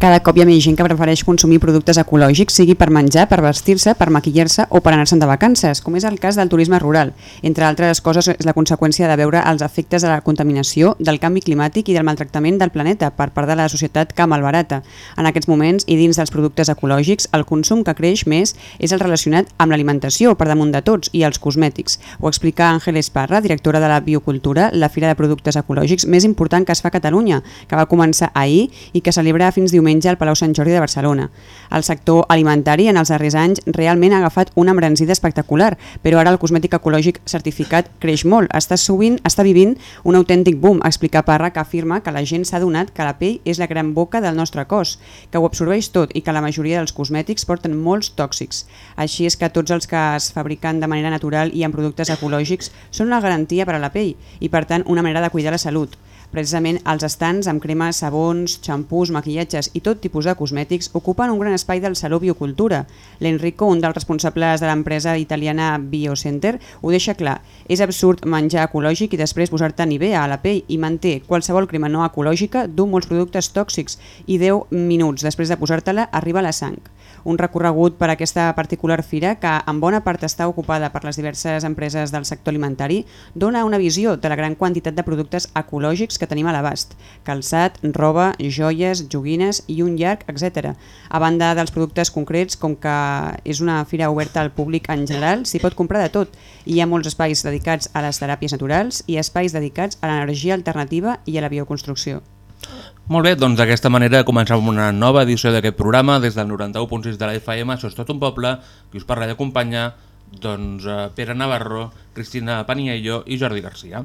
Cada cop hi ha més gent que prefereix consumir productes ecològics, sigui per menjar, per vestir-se, per maquillar-se o per anar-se'n de vacances, com és el cas del turisme rural. Entre altres coses, és la conseqüència de veure els efectes de la contaminació, del canvi climàtic i del maltractament del planeta per part de la societat que malbarata. En aquests moments, i dins dels productes ecològics, el consum que creix més és el relacionat amb l'alimentació, per damunt de tots, i els cosmètics. Ho explica Àngel Esparra, directora de la Biocultura, la fira de productes ecològics més important que es fa a Catalunya, que va començar ahir i que celebra fins diumenge al Palau Sant Jordi de Barcelona. El sector alimentari en els darrers anys realment ha agafat una embranzida espectacular, però ara el cosmètic ecològic certificat creix molt. Està, sovint, està vivint un autèntic boom, explica Parra, que afirma que la gent s'ha donat que la pell és la gran boca del nostre cos, que ho absorbeix tot i que la majoria dels cosmètics porten molts tòxics. Així és que tots els que es fabriquen de manera natural i amb productes ecològics són una garantia per a la pell i, per tant, una manera de cuidar la salut. Precisament els estants amb cremes, sabons, xampús, maquillatges i tot tipus de cosmètics ocupen un gran espai del Saló Biocultura. L'Enrico, un dels responsables de l'empresa italiana Biocenter, ho deixa clar. És absurd menjar ecològic i després posar-te Nivea a la pell i manté qualsevol crema no ecològica dur molts productes tòxics i 10 minuts després de posar-te-la arriba a la sang un recorregut per aquesta particular fira que en bona part està ocupada per les diverses empreses del sector alimentari, dona una visió de la gran quantitat de productes ecològics tenim a l'abast, calçat, roba, joies, joguines i un llarg, etc. A banda dels productes concrets, com que és una fira oberta al públic en general, s'hi pot comprar de tot. Hi ha molts espais dedicats a les teràpies naturals i espais dedicats a l'energia alternativa i a la bioconstrucció. Molt bé, doncs d'aquesta manera comencem una nova edició d'aquest programa des del 91.6 de la FM, això és tot un poble, qui us parla d'acompanyar doncs, eh, Pere Navarro, Cristina Paniello i Jordi Garcia.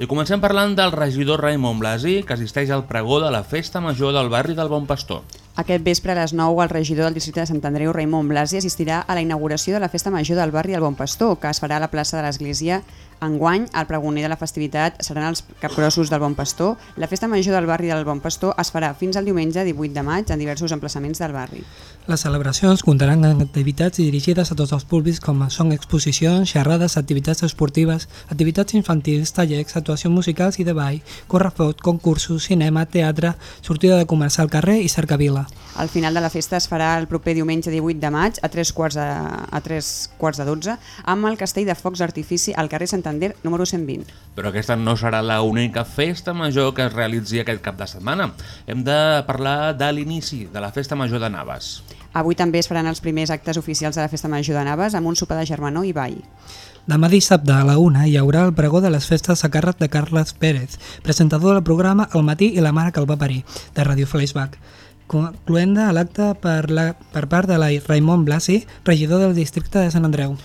I comencem parlant del regidor Raimon Blasi, que assisteix al pregó de la Festa Major del barri del Bon Pastor. Aquest vespre a les 9 el regidor del districte de Sant Andreu, Raimon Blasi, assistirà a la inauguració de la Festa Major del barri del Bon Pastor, que es farà a la plaça de l'Església Enguany, el pregoner de la festivitat seran els capgrossos del Bon Pastor. La festa major del barri del Bon Pastor es farà fins al diumenge 18 de maig en diversos emplaçaments del barri. Les celebracions comptaran amb activitats dirigides a tots els públics com són exposicions, xerrades, activitats esportives, activitats infantils, tallers, actuacions musicals i de ball, correfot, concursos, cinema, teatre, sortida de comerç al carrer i cercavila. El final de la festa es farà el proper diumenge 18 de maig a 3 quarts de, a 3 quarts de 12 amb el castell de focs d'artifici al carrer Sant Santander, número 120. Però aquesta no serà la única festa major que es realitzi aquest cap de setmana. Hem de parlar de l'inici de la festa major de Naves. Avui també es faran els primers actes oficials de la festa major de Naves amb un sopar de germanor i ball. Demà dissabte a la una hi haurà el pregó de les festes a càrrec de Carles Pérez, presentador del programa El matí i la mare que el va parir, de Radio Flashback concloent l'acte per, la, per part de la Raimon Blasi, regidor del districte de Sant Andreu.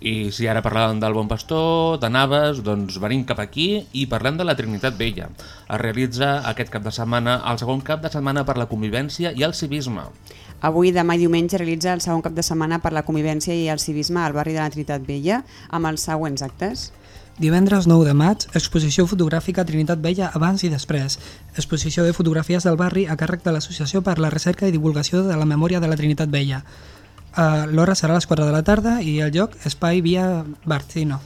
I si ara parlàvem del Bon Pastor, de Naves, doncs venim cap aquí i parlem de la Trinitat Vella. Es realitza aquest cap de setmana el segon cap de setmana per la convivència i el civisme. Avui, demà i diumenge, realitza el segon cap de setmana per la convivència i el civisme al barri de la Trinitat Vella amb els següents actes. Divendres 9 de maig, exposició fotogràfica Trinitat Vella abans i després. Exposició de fotografies del barri a càrrec de l'Associació per la Recerca i Divulgació de la Memòria de la Trinitat Vella. Uh, L'hora serà a les 4 de la tarda i el lloc Espai Via Barcino.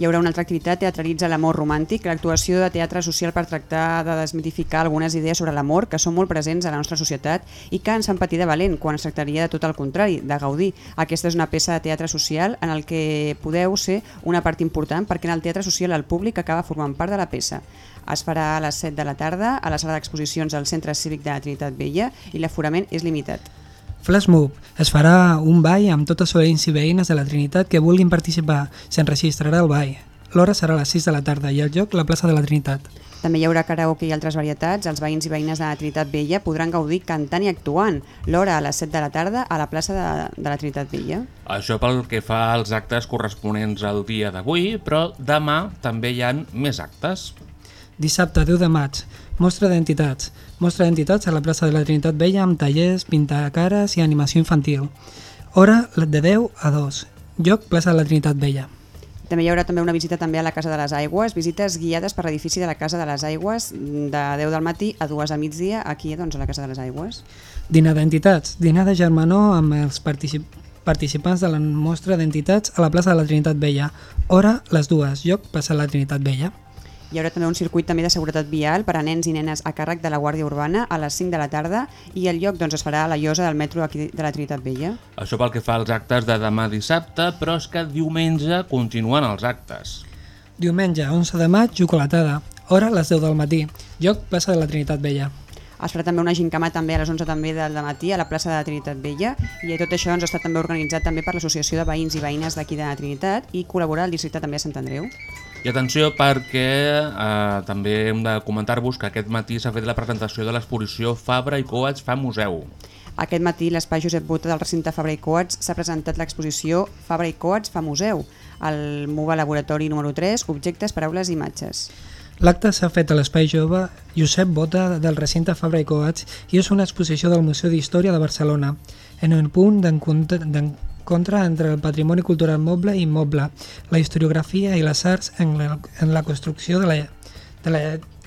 Hi haurà una altra activitat, Teatralitza l'amor romàntic, l'actuació de teatre social per tractar de desmitificar algunes idees sobre l'amor que són molt presents a la nostra societat i que ens fan patir de valent quan es tractaria de tot el contrari, de gaudir. Aquesta és una peça de teatre social en el que podeu ser una part important perquè en el teatre social el públic acaba formant part de la peça. Es farà a les 7 de la tarda a la sala d'exposicions del Centre Cívic de la Trinitat Vella i l'aforament és limitat. Flash Move. Es farà un ball amb tots els veïns i veïnes de la Trinitat que vulguin participar. S'enregistrarà el ball. L'hora serà a les 6 de la tarda i el lloc la plaça de la Trinitat. També hi haurà karaoke i altres varietats. Els veïns i veïnes de la Trinitat Vella podran gaudir cantant i actuant. L'hora a les 7 de la tarda a la plaça de, de la Trinitat Vella. Això pel que fa als actes corresponents al dia d'avui, però demà també hi han més actes. Dissabte 10 de maig. Mostra d'entitats. Mostra d'entitats a la plaça de la Trinitat Vella amb tallers, pintacares i animació infantil. Hora de 10 a 2. Lloc plaça de la Trinitat Vella. També hi haurà també una visita també a la Casa de les Aigües, visites guiades per l'edifici de la Casa de les Aigües de 10 del matí a 2 a migdia aquí doncs, a la Casa de les Aigües. Dinar d'entitats. Dinar de germanor amb els particip participants de la mostra d'entitats a la plaça de la Trinitat Vella. Hora les dues. Lloc plaça de la Trinitat Vella. Hi haurà també un circuit també de seguretat vial per a nens i nenes a càrrec de la Guàrdia Urbana a les 5 de la tarda i el lloc doncs, es farà a la llosa del metro aquí de la Trinitat Vella. Això pel que fa als actes de demà dissabte, però és que diumenge continuen els actes. Diumenge 11 de maig, xocolatada. Hora a les 10 del matí. Lloc plaça de la Trinitat Vella. Es farà també una gincama també a les 11 també del matí a la plaça de la Trinitat Vella i tot això ens està també organitzat també per l'Associació de Veïns i Veïnes d'aquí de la Trinitat i col·laborar al districte també de Sant Andreu. I atenció perquè eh, també hem de comentar-vos que aquest matí s'ha fet la presentació de l'exposició Fabra i Coats fa museu. Aquest matí l'espai Josep Bota del recinte Fabra i Coats s'ha presentat l'exposició Fabra i Coats fa museu, al MUVA Laboratori número 3, Objectes, Paraules i Imatges. L'acte s'ha fet a l'Espai Jove Josep Bota del recinte Fabra i Coats i és una exposició del Museu d'Història de Barcelona, en un punt d'encontre d'encontre entre el patrimoni cultural moble i immoble, la historiografia i les arts en la, en la construcció de la, de la,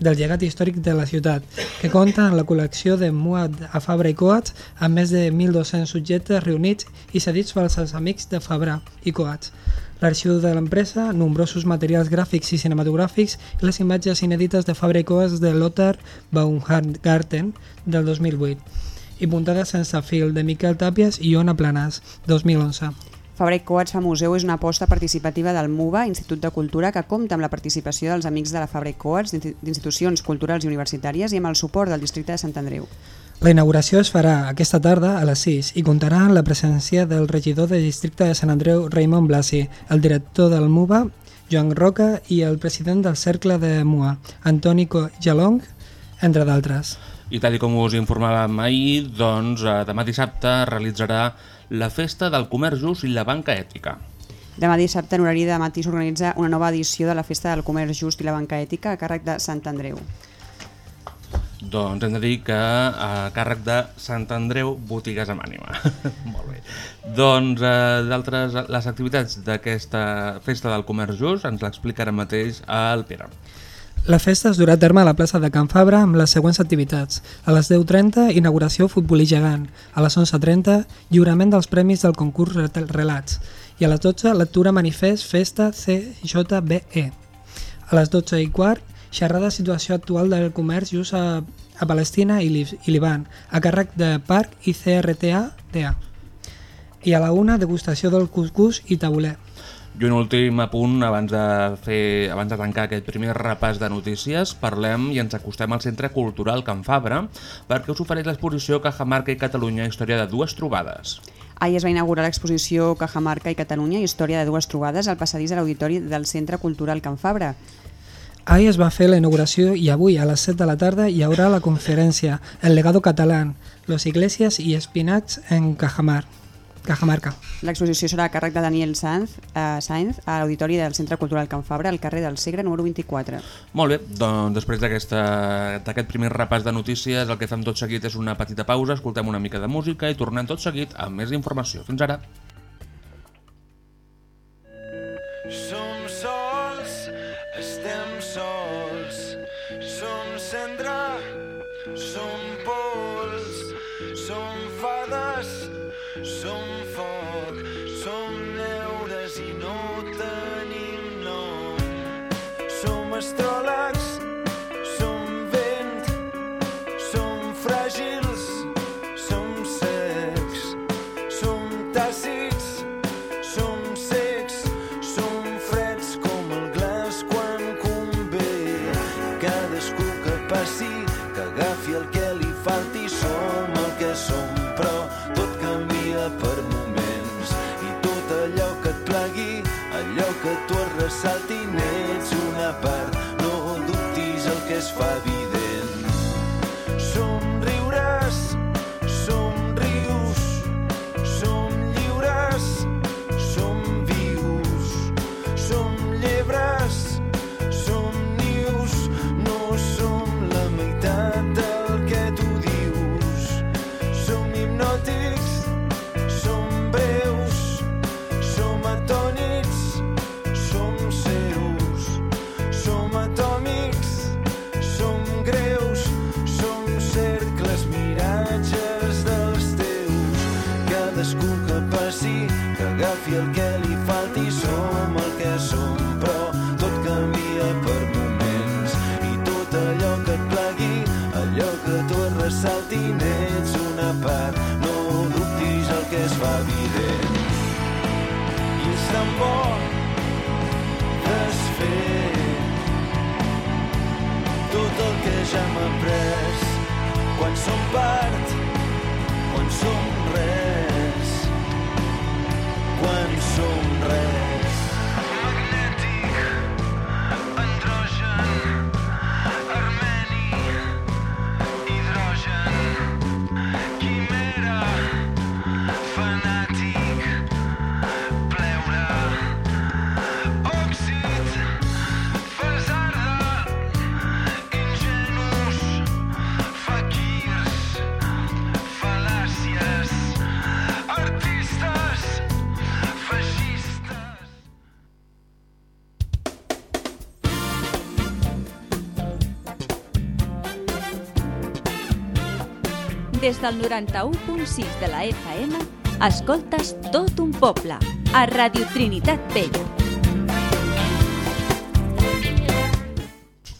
del llegat històric de la ciutat, que compta en la col·lecció de Muat a Fabra i Coats amb més de 1.200 subjectes reunits i cedits pels amics de Fabra i Coats. L'arxiu de l'empresa, nombrosos materials gràfics i cinematogràfics i les imatges inèdites de Fabra i Coats de Lothar Baumgarten del 2008 i puntades sense fil de Miquel Tàpies i Ona Planas, 2011. Fabra i Coats fa museu és una aposta participativa del MUVA, Institut de Cultura, que compta amb la participació dels amics de la Fabra i Coats, d'institucions culturals i universitàries i amb el suport del districte de Sant Andreu. La inauguració es farà aquesta tarda a les 6 i comptarà amb la presència del regidor del districte de Sant Andreu, Raimon Blasi, el director del MUVA, Joan Roca, i el president del Cercle de MUA, Antoni Jalong, entre d'altres. I tal com us informàvem ahir, doncs eh, demà dissabte realitzarà la Festa del Comerç Just i la Banca Ètica. Demà dissabte en horari de matí s'organitza una nova edició de la Festa del Comerç Just i la Banca Ètica a càrrec de Sant Andreu. Doncs hem de dir que a càrrec de Sant Andreu, botigues amb ànima. Molt bé. Doncs eh, d'altres, les activitats d'aquesta Festa del Comerç Just ens l'explica ara mateix el Pere. La festa es durà a terme a la plaça de Can Fabra amb les següents activitats. A les 10.30, inauguració futbolí gegant. A les 11.30, lliurament dels premis del concurs Relats. I a les 12, lectura manifest Festa CJBE. A les 12 i quart, xerrada situació actual del comerç just a, a Palestina i, Li, i Liban, a càrrec de Parc i CRTA-DA. I a la una, degustació del cuscús i tabuler. I un últim apunt abans de, fer, abans de tancar aquest primer repàs de notícies, parlem i ens acostem al Centre Cultural Can Fabra perquè us ofereix l'exposició Cajamarca i Catalunya, història de dues trobades. Ahir es va inaugurar l'exposició Cajamarca i Catalunya, història de dues trobades al passadís de l'Auditori del Centre Cultural Can Fabra. Ahir es va fer la inauguració i avui a les 7 de la tarda hi haurà la conferència El legado catalán, los iglesias y espinacs en Cajamar. Cajamarca. L'exposició serà a càrrec de Daniel Sainz, eh, Sainz a l'Auditori del Centre Cultural Can Fabra, al carrer del Segre, número 24. Molt bé, doncs després d'aquest primer repàs de notícies el que fem tot seguit és una petita pausa, escoltem una mica de música i tornem tot seguit amb més informació. Fins ara. Som tu et ressalti, n'ets una part, no dubtis el que es fa evident. Agafi el que li falti, som el que som, però tot canvia per moments. I tot allò que et plagui, allò que tu et ressalti, n'ets una part, no dubtis el que es fa evident. I és tan bo desfer tot el que ja hem après quan som part, quan Des del 91.6 de la FM, escoltes tot un poble, a Radio Trinitat Vella.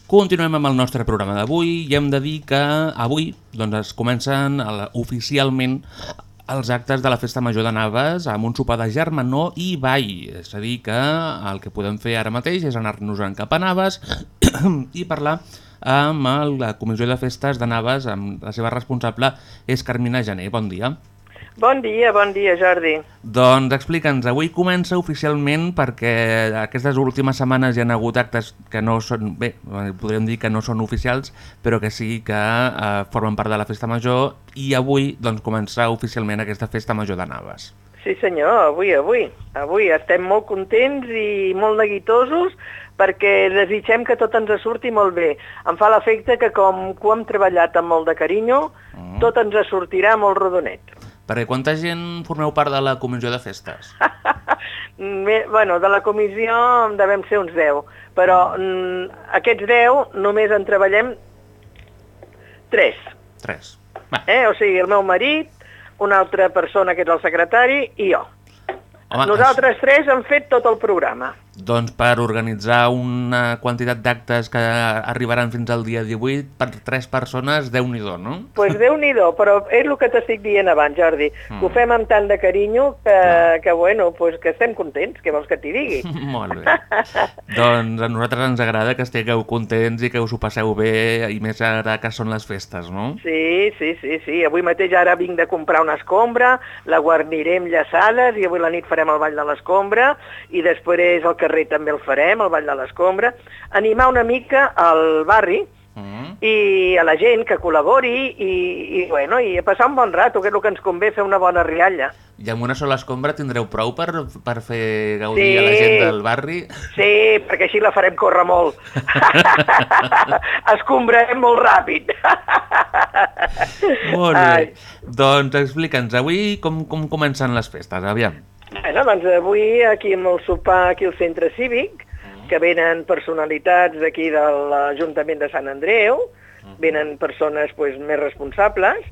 Continuem amb el nostre programa d'avui i hem de dir que avui doncs, es comencen oficialment els actes de la Festa Major de Naves amb un sopar de germanor i ball. És a dir, que el que podem fer ara mateix és anar-nos-en cap a Naves i parlar amb el- la Comissió de Festes de Naves, amb la seva responsable és Carmina Jané. Bon dia. Bon dia, bon dia, Jordi. Doncs explica'ns, avui comença oficialment perquè aquestes últimes setmanes hi ha hagut actes que no són, bé, podríem dir que no són oficials, però que sí que eh, formen part de la Festa Major i avui doncs, comença oficialment aquesta Festa Major de Naves. Sí, senyor, avui, avui. Avui estem molt contents i molt neguitosos perquè desitgem que tot ens surti molt bé. Em fa l'efecte que com que ho hem treballat amb molt de carinyo, Mm. tot ens sortirà molt rodonet. Perquè quanta gent formeu part de la Comissió de Festes? Bé, bueno, de la comissió en devem ser uns 10, però mm, aquests 10 només en treballem 3. Tres. Eh? O sigui, el meu marit, una altra persona que és el secretari i jo. Home, Nosaltres tres hem fet tot el programa. Doncs per organitzar una quantitat d'actes que arribaran fins al dia 18 per tres persones, déu nhi no? pues Déu-n'hi-do, però és el que t'estic dient abans, Jordi, Mm. que ho fem amb tant de carinyo que, que bueno, pues que estem contents, què vols que t'hi digui? Molt bé. doncs a nosaltres ens agrada que estigueu contents i que us ho passeu bé, i més ara que són les festes, no? Sí, sí, sí, sí. Avui mateix ara vinc de comprar una escombra, la guarnirem llaçades i avui la nit farem el ball de l'escombra i després al carrer també el farem, el ball de l'escombra. Animar una mica al barri Mm. i a la gent que col·labori i, i, bueno, i passar un bon rato, que és el que ens convé fer una bona rialla. I amb una sola escombra tindreu prou per, per fer gaudir Sí. a la gent del barri? Sí, perquè així la farem córrer molt. Escombrarem molt ràpid. Molt bé. Ai. Doncs explica'ns, avui com, com comencen les festes, aviam. Bueno, doncs avui aquí amb el sopar aquí al centre cívic, que venen personalitats d'aquí de l'Ajuntament de Sant Andreu, venen persones pues, més responsables,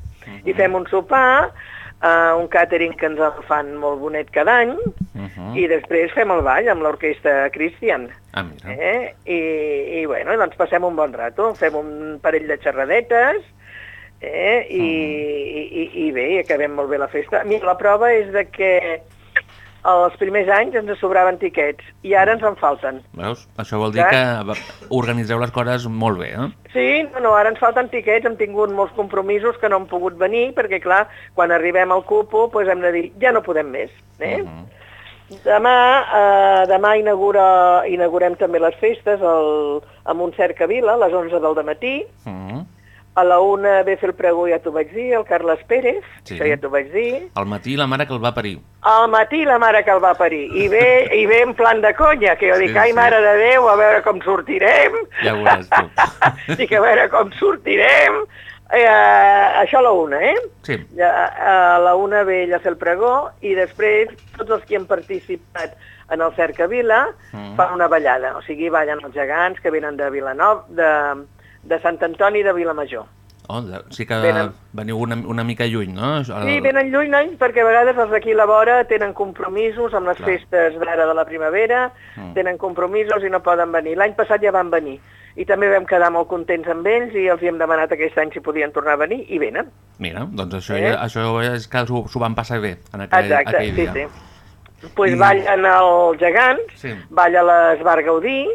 i fem un sopar uh, un catering que ens el fan molt bonet cada any, Uh -huh. i després fem el ball amb l'orquestra Christian. Ah, mira. Eh? I, I, bueno, doncs passem un bon rato, fem un parell de xerradetes, eh? I, i, i, i bé, acabem molt bé la festa. Mira, la prova és de que els primers anys ens sobraven tiquets i ara ens en falten. Veus? Això vol dir que organitzeu les coses molt bé, eh? Sí, no, no, ara ens falten tiquets, hem tingut molts compromisos que no han pogut venir, perquè clar, quan arribem al cupo doncs hem de dir, ja no podem més. Eh? Uh -huh. Demà, eh, demà inaugura, inaugurem també les festes el, amb un cercavila a les 11 del matí. Uh -huh. A la una ve fer el pregó, ja t'ho vaig dir, el Carles Pérez, Sí. això ja t'ho vaig dir. Al matí la mare que el va parir. Al matí la mare que el va parir. I ve, i ve en plan de conya, que jo Sí, dic, ai, sí. mare de Déu, a veure com sortirem. Ja ho veuràs tu. dic, a veure com sortirem. Eh, això a la una, eh? Sí. Ja, a la una ve ella a fer el pregó i després tots els que han participat en el Cercavila Mm. fan una ballada. O sigui, ballen els gegants que venen de Vilanova, de, de Sant Antoni de Vilamajor. Oh, de- sí que Venen. veniu una, una mica lluny, no? El- Sí, venen lluny, noi, perquè a vegades els d'aquí a la vora tenen compromisos amb les Clar. festes d'ara de la primavera, Mm. tenen compromisos i no poden venir. L'any passat ja van venir i també vam quedar molt contents amb ells i els hi hem demanat aquest any si podien tornar a venir i venen. Mira, doncs això, Eh? ja, això és que s'ho van passar bé en aquell, Exacte, aquell sí, dia. sí. Pues I- ballen els gegants, Sí. balla l'Esbar Gaudí,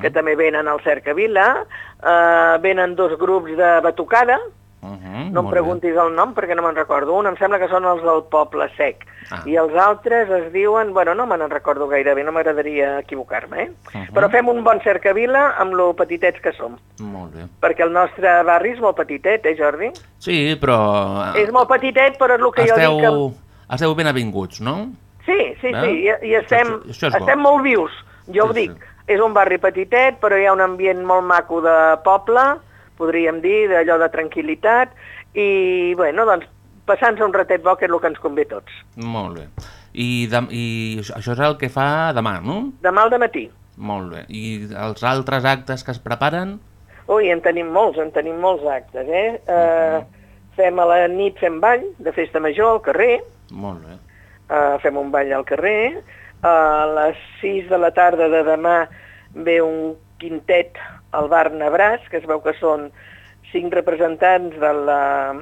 Que també venen al Cercavila, uh, venen dos grups de batucada, Uh -huh, no em molt bé. preguntis el nom perquè no me'n recordo. Un em sembla que són els del Poble Sec. Ah. I els altres es diuen... Bueno, no me n'en recordo gaire bé, no m'agradaria equivocar-me, eh? Uh -huh. Però fem un bon cercavila amb lo petitets que som. Molt bé. Perquè el nostre barri és molt petitet, eh, Jordi? Sí, però... És molt petitet, però és el que esteu, jo dic que... esteu ben avinguts, no? Sí, sí, Eh? sí, i, i estem, Això- això estem molt vius, jo ho Sí, dic. És un barri petitet, però hi ha un ambient molt maco de poble, podríem dir, d'allò de tranquil·litat, i, bueno, doncs, passant-se un ratet bo, que és el que ens convé tots. Molt bé. I, de, I això és el que fa demà, no? Demà al matí. Molt bé. I els altres actes que es preparen? Ui, en tenim molts, en tenim molts actes, eh? Uh, fem a la nit, fem ball de festa major al carrer, Molt bé. uh, fem un ball al carrer, a les 6 de la tarda de demà ve un quintet al bar Nebràs, que es veu que són cinc representants de la,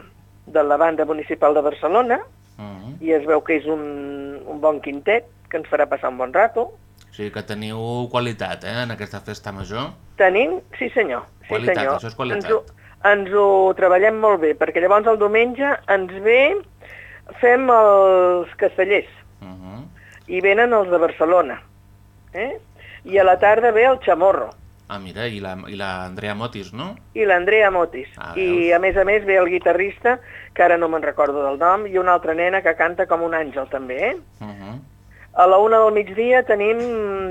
de la banda municipal de Barcelona, Uh -huh. i es veu que és un, un bon quintet, que ens farà passar un bon rato. O sigui que teniu qualitat, eh, en aquesta festa major. Tenim, sí senyor, sí Qualitat, senyor. això és qualitat. Ens ho, ens ho treballem molt bé, perquè llavors el diumenge ens ve, fem els castellers, Uh -huh. I venen els de Barcelona. Eh? I a la tarda ve el Chamorro, Ah, mira, i la, i la Andrea Motis, no? i l'Andrea Motis. Ah, I a més a més ve el guitarrista, que ara no me'n recordo del nom, i una altra nena que canta com un àngel també. Eh? Uh -huh. A la una del migdia tenim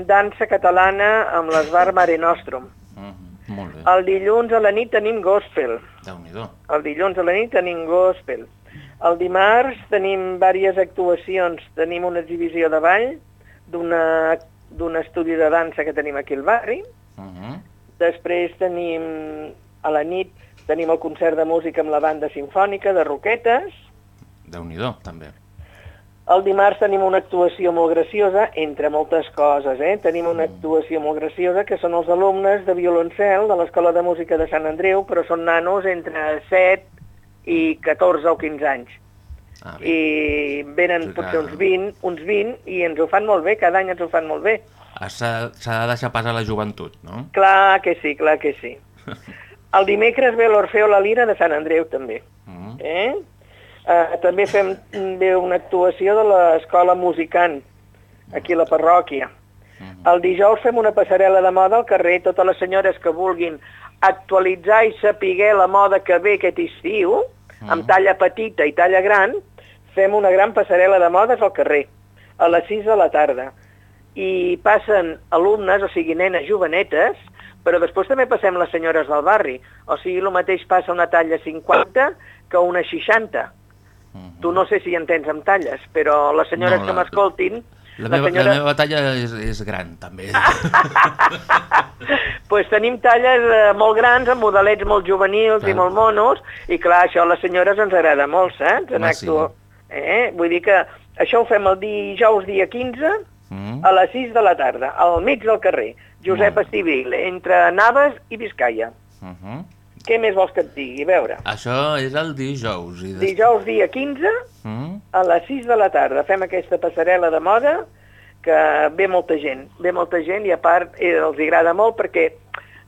dansa catalana amb l'esbar Mare Nostrum. Uh -huh. Molt bé. El dilluns a la nit tenim gospel. Déu-n'hi-do. El dilluns a la nit tenim gospel. El dimarts tenim diverses actuacions. Tenim una exhibició de ball d'un estudi de dansa que tenim aquí al barri. Uh -huh. Després tenim, a la nit, tenim el concert de música amb la banda sinfònica de Roquetes. Déu-n'hi-do, també. El dimarts tenim una actuació molt graciosa, entre moltes coses, eh? Tenim una actuació molt graciosa que són els alumnes de violoncel de l'Escola de Música de Sant Andreu, però són nanos entre 7 i 14 o 15 anys. Ah, bé. I venen Sí, potser clar. uns 20, uns 20 i ens ho fan molt bé, cada any ens ho fan molt bé. Ah, S'ha de deixar pas a la joventut, no? Clar que sí, clar que sí. El dimecres ve l'Orfeo La Lira de Sant Andreu, també. Mm. Eh? Uh, també fem bé una actuació de l'escola musicant, aquí a la parròquia. El dijous fem una passarel·la de moda al carrer, totes les senyores que vulguin actualitzar i sapiguer la moda que ve aquest estiu, amb talla petita i talla gran, fem una gran passarel·la de modes al carrer, a les 6 de la tarda. I passen alumnes, o sigui, nenes jovenetes, però després també passem les senyores del barri. O sigui, el mateix passa una talla 50 que una 60. Tu no sé si entens amb talles, però les senyores No, que la- m'escoltin... La, meva, la meva talla és, és gran, també. pues tenim talles eh, molt grans, amb modelets molt juvenils Clar. i molt monos, i clar, això a les senyores ens agrada molt, saps? Home, Anar sí. Eh? Vull dir que això ho fem el dijous dia 15 Mm. a les 6 de la tarda, al mig del carrer. Josep Estivil, entre Naves i Vizcaya. Uh -huh. Què més vols que et digui? A veure, Això és el dijous. I des... dijous dia 15 Mm. a les 6 de la tarda fem aquesta passarel·la de moda que ve molta gent, ve molta gent i a part eh, els agrada molt perquè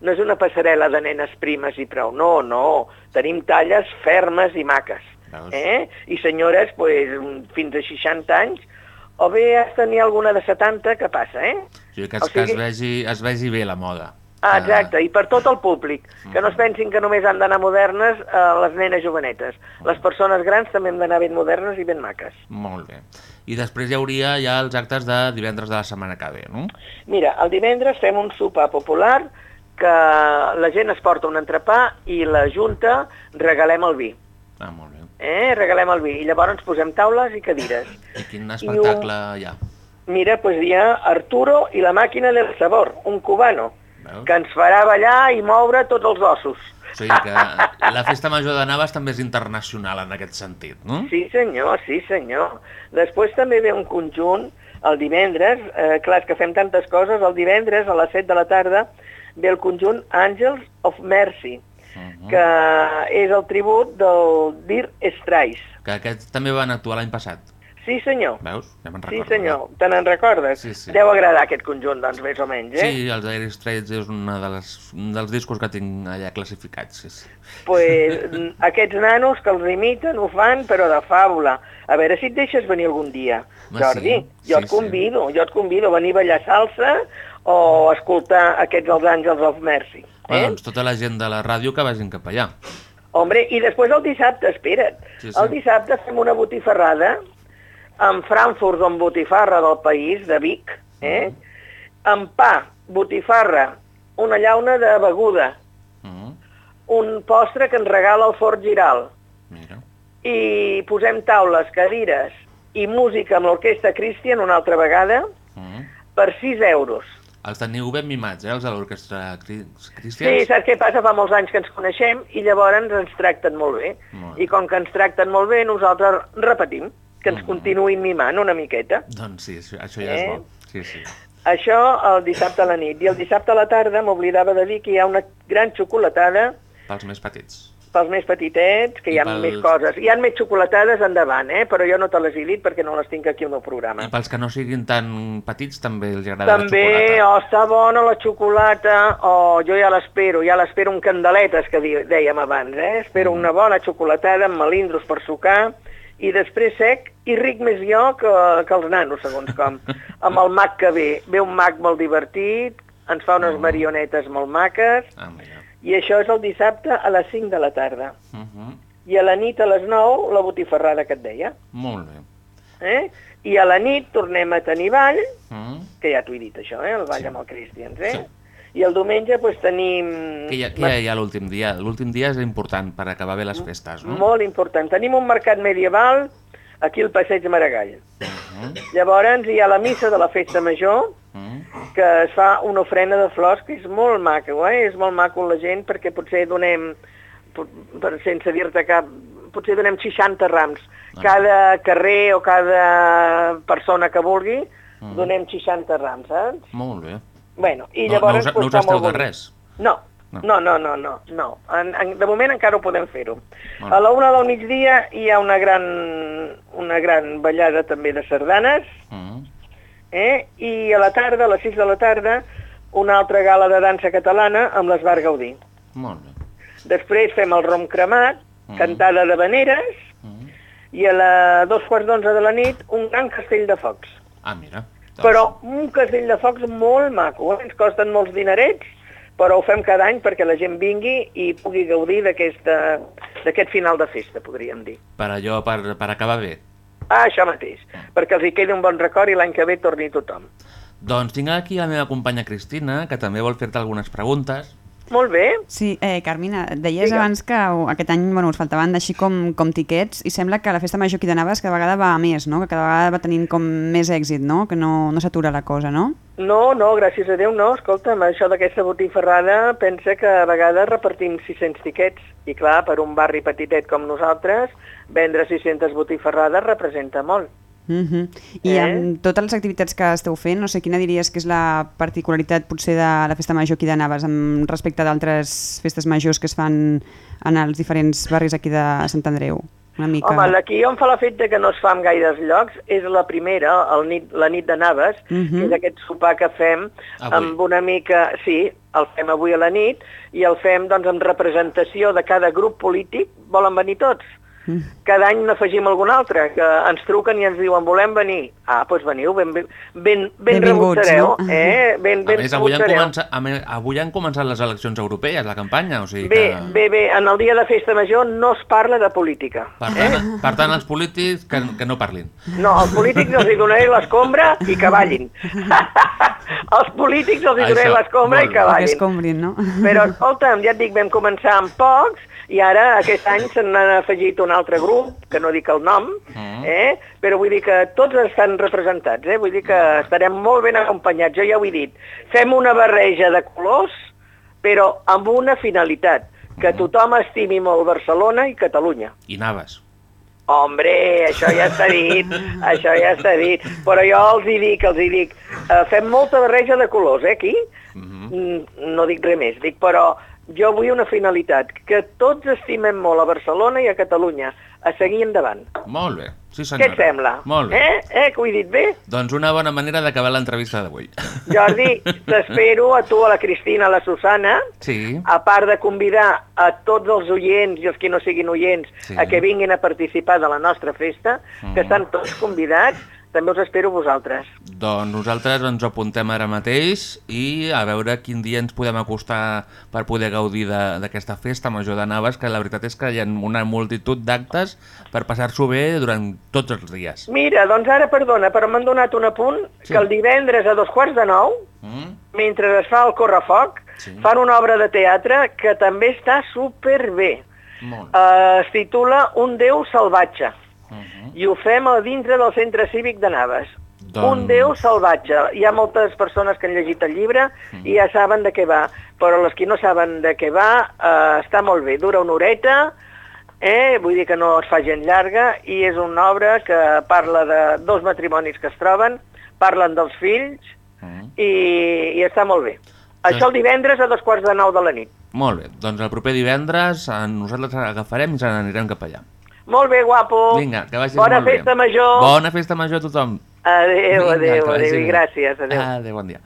no és una passarel·la de nenes primes i prou, no, no, tenim talles fermes i maques, Veus? eh? i senyores pues, fins a 60 anys, o bé has tenir alguna de 70, que passa, eh? O sigui, que, O es, que es, sigui- vegi, es vegi bé la moda. Ah, exacte, i per tot el públic, que no es pensin que només han d'anar modernes eh, les nenes jovenetes. Les persones grans també hem d'anar ben modernes i ben maques. Molt bé. I després hi hauria ja els actes de divendres de la setmana que ve, no? Mira, el divendres fem un sopar popular que la gent es porta un entrepà i la Junta regalem el vi. Ah, molt bé. Eh? Regalem el vi. I llavors posem taules i cadires. I quin espectacle hi ha? Mira, doncs hi ha Arturo i la màquina del sabor, un cubano, Veus? que ens farà ballar i moure tots els ossos. O sigui que la festa major de Navas també és internacional en aquest sentit, no? Sí, senyor, sí, senyor. Després també ve un conjunt, el divendres, eh, clar, que fem tantes coses, el divendres a les 7 de la tarda ve el conjunt Angels of Mercy, que és el tribut del Dir Straits. Que aquests també van actuar l'any passat. Sí, senyor. Veus? Ja me'n Sí, recordo. senyor. Te n'en recordes? Sí, sí. Deu agradar aquest conjunt, doncs, més o menys, eh? Sí, els Dire Straits és una de les, un dels discos que tinc allà classificats. Sí, sí. pues, aquests nanos que els imiten ho fan, però de fàbula. A veure si et deixes venir algun dia, Home, Jordi. sí, jo sí, et convido, jo et convido a venir a ballar salsa o escoltar aquests els Àngels of Mercy. Eh? Eh? doncs tota la gent de la ràdio que vagin cap allà. Hombre, i després el dissabte, espera't, Sí, sí. el dissabte fem una botifarrada amb Frankfurt amb botifarra del país, de Vic, eh? Mm. amb pa, botifarra, una llauna de beguda, Mm, un postre que ens regala el Fort Giral, mira. i posem taules, cadires i música amb l'orquestra Christian una altra vegada Mm. per 6 euros. Els teniu ben mimats, eh, els de l'orquestra Cri- Sí, saps què passa? Fa molts anys que ens coneixem i llavors ens tracten molt bé. Molt bé. I com que ens tracten molt bé, nosaltres repetim, que Mm. ens continuïn mimant una miqueta. Doncs sí, això, ja Eh? és bo. Sí, sí. Això el dissabte a la nit. I el dissabte a la tarda m'oblidava de dir que hi ha una gran xocolatada Pels més petits. pels més petitets, que I hi ha pels- més coses. Hi ha més xocolatades endavant, eh? però jo no te les he dit perquè no les tinc aquí al meu programa. I pels que no siguin tan petits també els agrada També, la xocolata. oh, està bona la xocolata, oh, jo ja l'espero, ja l'espero amb candeletes, que dèiem abans, eh? Mm. Espero una bona xocolatada amb melindros per sucar, i després sec i ric més jo que, que els nanos, segons com. amb el mag que ve. Ve un mag molt divertit, ens fa unes marionetes molt maques, Ah, mira. i això és el dissabte a les 5 de la tarda. Uh -huh. I a la nit a les 9, la botifarrada que et deia. Molt bé. Eh? I a la nit tornem a tenir ball, Mm. que ja t'ho he dit això, eh? el ball Sí. amb el Christians, eh? Sí. I el diumenge doncs, tenim... Què hi ha, què hi ha l'últim dia? L'últim dia és important per acabar bé les festes, no? Molt important. Tenim un mercat medieval aquí al Passeig Maragall. Uh Llavors hi ha la missa de la festa major, -huh. que es fa una ofrena de flors, que és molt maco, eh? És molt maco la gent, perquè potser donem, per, sense dir-te cap, potser donem 60 rams. Ah. Cada carrer o cada persona que vulgui, Mm. donem 60 rams, saps? Molt bé. Bueno, i No, llavors... no, us, no us esteu de res? No, No. no, no, no, no. En, en, de moment encara ho podem fer-ho. Bueno. A la una del migdia hi ha una gran, una gran ballada també de sardanes, Uh eh? i a la tarda, a les 6 de la tarda, una altra gala de dansa catalana amb l'Esbar Gaudí. Molt bé. Després fem el rom cremat, Mm. cantada de veneres, Mm. i a la dos quarts d'onze de la nit un gran castell de focs. Ah, mira. Però un castell de focs molt maco, eh? ens costen molts dinerets, però ho fem cada any perquè la gent vingui i pugui gaudir d'aquest final de festa, podríem dir. Per allò, per, per acabar bé. Ah, això mateix, perquè els hi quedi un bon record i l'any que ve torni tothom. Doncs tinc aquí la meva companya Cristina, que també vol fer-te algunes preguntes. Molt bé. Sí, eh, Carmina, deies Digue'm. abans que aquest any bueno, us faltaven així com, com tiquets i sembla que la festa major aquí de Naves cada vegada va a més, no? que cada vegada va tenint com més èxit, no? que no, no s'atura la cosa, no? No, no, gràcies a Déu no. Escolta'm, això d'aquesta botifarrada pensa que a vegades repartim 600 tiquets i clar, per un barri petitet com nosaltres, vendre 600 botifarrades representa molt. Uh -huh. I Eh? amb totes les activitats que esteu fent, no sé quina diries que és la particularitat potser de la festa major aquí de Naves amb respecte d'altres festes majors que es fan en els diferents barris aquí de Sant Andreu? Una mica... Home, aquí on fa l'efecte que no es fa en gaires llocs és la primera, el nit, la nit de Naves, Mhm. que és aquest sopar que fem Avui. amb una mica... Sí, el fem avui a la nit i el fem doncs, amb representació de cada grup polític. Volen venir tots? Mm. Cada any n'afegim algun altre, que ens truquen i ens diuen volem venir. Ah, doncs veniu, ben, ben, ben, ben sereu. no? Eh? Ben, A ben més, avui han, començat, a més, avui han començat les eleccions europees, la campanya, o sigui Bé, que... bé, bé, en el dia de festa major no es parla de política. Per tant, per tant, els polítics que, que no parlin. No, als polítics els hi donaré l'escombra i que ballin. als polítics els hi donaré l'escombra i bé. que que ballin. es comprin, no? Però, escolta'm, ja et dic, vam començar amb pocs i ara aquest any se n'han afegit un altre grup, que no dic el nom, Mm. eh? però vull dir que tots estan representats, eh? vull dir que estarem molt ben acompanyats, jo ja ho he dit. Fem una barreja de colors, però amb una finalitat, que tothom estimi molt Barcelona i Catalunya. I Naves. Hombre, això ja està dit, això ja està dit. Però jo els hi dic, els hi dic, eh, fem molta barreja de colors, eh, aquí? Mm, No dic res més, dic, però jo vull una finalitat, que tots estimem molt a Barcelona i a Catalunya, a seguir endavant. Molt bé, sí Què senyora. et sembla? Molt bé. Eh? Eh, que ho he dit bé? Doncs una bona manera d'acabar l'entrevista d'avui. Jordi, t'espero a tu, a la Cristina, a la Susana, Sí, a part de convidar a tots els oients i els que no siguin oients Sí. a que vinguin a participar de la nostra festa, que Mm. estan tots convidats, també us espero vosaltres. doncs nosaltres ens apuntem ara mateix i a veure quin dia ens podem acostar per poder gaudir d'aquesta festa major de Naves, que la veritat és que hi ha una multitud d'actes per passar-s'ho bé durant tots els dies. Mira, doncs ara, perdona, però m'han donat un apunt Sí. que el divendres a dos quarts de nou, Mm? mentre es fa el correfoc, Sí. fan una obra de teatre que també està superbé. Molt. Uh, es titula Un Déu salvatge. Uh -huh. i ho fem a dintre del centre cívic de Naves. Doncs- Un Déu salvatge. Hi ha moltes persones que han llegit el llibre i ja saben de què va, però les que no saben de què va eh, està molt bé. Dura una horeta, eh? vull dir que no es fa gent llarga, i és una obra que parla de dos matrimonis que es troben, parlen dels fills Mm. i, i està molt bé. Això el divendres a dos quarts de nou de la nit. Molt bé, doncs el proper divendres eh, nosaltres agafarem i ens n'anirem cap allà. Molt bé, guapo. Vinga, que vagis Bona molt bé. festa major. Bona festa major a tothom. Adéu, adéu, vagi adéu, bé. gràcies, adéu. Adéu, bon dia.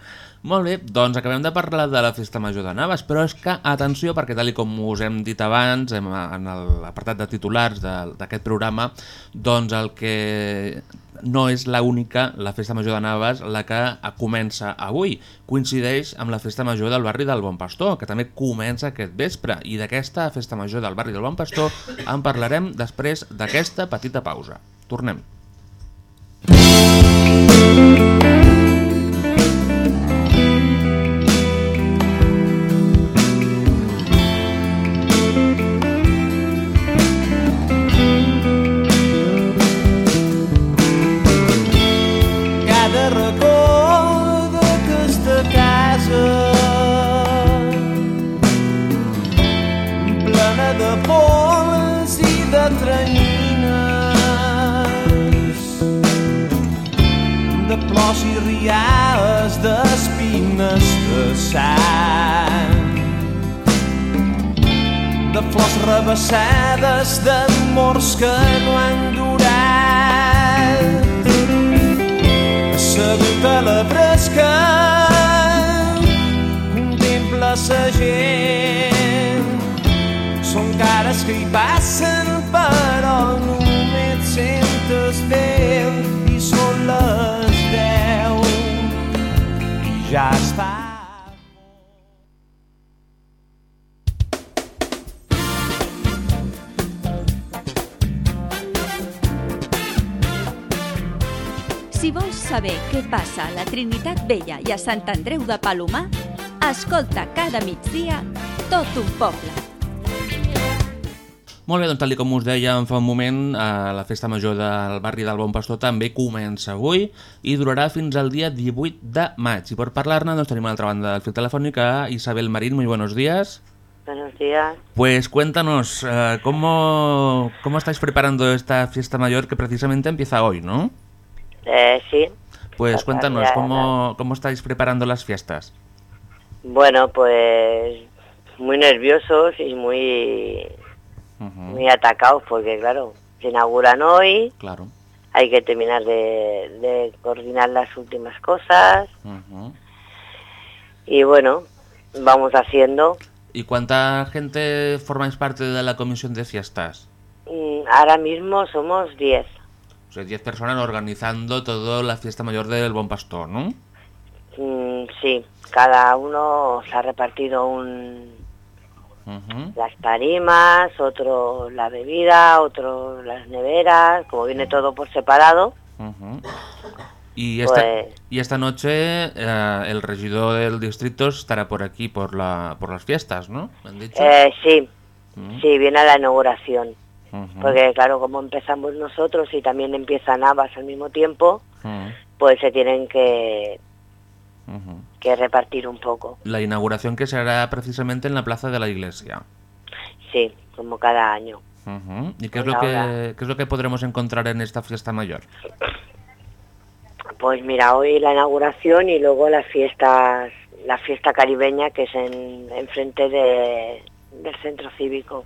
Molt bé, doncs acabem de parlar de la festa major de Naves, però és que, atenció, perquè tal com us hem dit abans, hem, en l'apartat de titulars d'aquest programa, doncs el que no és la única, la festa major de Naves, la que comença avui. Coincideix amb la festa major del barri del Bon Pastor, que també comença aquest vespre, i d'aquesta festa major del barri del Bon Pastor en parlarem després d'aquesta petita pausa. Tornem. cada d'amors que no han Si vols saber què passa a la Trinitat Vella i a Sant Andreu de Palomar, escolta cada migdia tot un poble. Molt bé, doncs tal com us dèiem fa un moment, eh, la festa major del barri del Bon Pastor també comença avui i durarà fins al dia 18 de maig. I per parlar-ne doncs, tenim a l'altra banda del fil telefònic a Isabel Marín. Muy buenos días. Buenos días. Pues cuéntanos, eh, ¿cómo, ¿cómo estáis preparando esta fiesta mayor que precisamente empieza hoy, no? Eh, sí. Pues cuéntanos, ya- ¿cómo, ¿cómo estáis preparando las fiestas? Bueno, pues muy nerviosos y muy, muy atacados porque, claro, se inauguran hoy, Claro. hay que terminar de, de coordinar las últimas cosas y bueno, vamos haciendo. ¿Y cuánta gente formáis parte de la comisión de fiestas? Mm, Ahora mismo somos 10. O sea, 10 personas organizando toda la fiesta mayor del Bon Pastor, ¿no? Mm, Sí, cada uno se ha repartido un, las tarimas, otro la bebida, otro las neveras, como viene todo por separado. Y esta, Pues- y esta noche eh, el regidor del distrito estará por aquí por la por las fiestas, ¿no? ¿Me han dicho? Eh, sí, sí, viene a la inauguración. Porque claro, como empezamos nosotros y también empieza Navas al mismo tiempo, pues se tienen que, que repartir un poco. La inauguración que se hará precisamente en la plaza de la iglesia. Sí, como cada año. ¿Y qué es, Pues lo que, qué es lo que podremos encontrar en esta fiesta mayor? Pues mira, hoy la inauguración y luego las fiestas, la fiesta caribeña que es en, enfrente de, del centro cívico.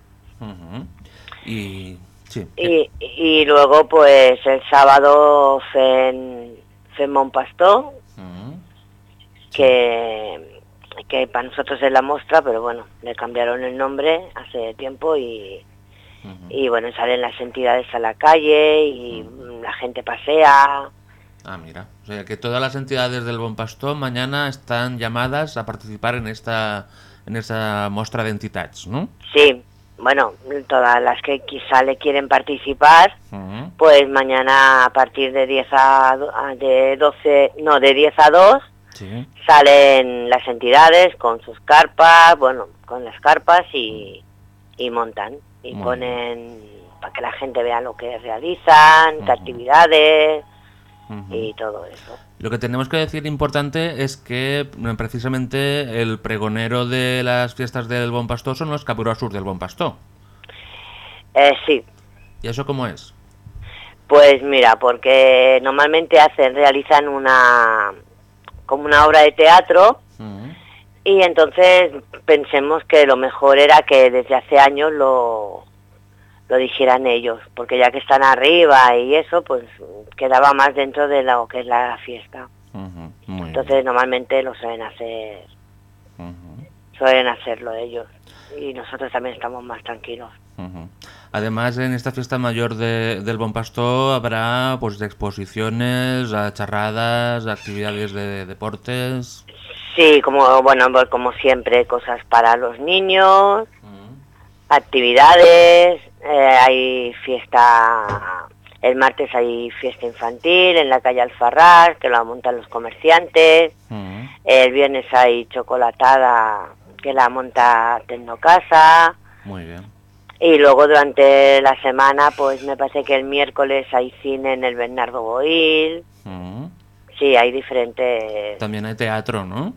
Y sí. Y, y luego pues el sábado en, en Montpastor, Ujú. que, que para nosotros es la mostra, pero bueno, le cambiaron el nombre hace tiempo y, y bueno, salen las entidades a la calle y la gente pasea. Ah, mira. O sea, que todas las entidades del Bon Pastor mañana están llamadas a participar en esta en esta muestra de entidades, ¿no? Sí, bueno, todas las que quizá le quieren participar, pues mañana a partir de 10 a, de 12, no, de 10 a 2 Sí. salen las entidades con sus carpas, bueno, con las carpas y, y montan y ponen para que la gente vea lo que realizan, qué Ujú. Y todo eso. Lo que tenemos que decir importante es que mm, precisamente el pregonero de las fiestas del Bon Pastor son los capurosos del Bon Pastor. Eh, sí, ¿Y eso cómo es? pues mira, porque normalmente hacen, realizan una como una obra de teatro y entonces pensemos que lo mejor era que desde hace años lo, lo dijeran ellos, porque ya que están arriba y eso, pues quedaba más dentro de lo que es la fiesta. Bien. Entonces normalmente lo suelen hacer, suelen hacerlo ellos y nosotros también estamos más tranquilos. Además, en esta fiesta mayor de- del Bon Pastor habrá pues de exposiciones, a charradas, actividades de deportes. Sí, como bueno, pues como siempre, cosas para los niños, actividades, eh, hay fiesta, el martes hay fiesta infantil en la calle Alfarrar, que la montan los comerciantes, Ujú. el viernes hay chocolatada que la monta Tecnocasa, Muy bien. y luego durante la semana, pues me parece que el miércoles hay cine en el Bernardo Boil, Ujú. sí, hay diferentes... También hay teatro, ¿no?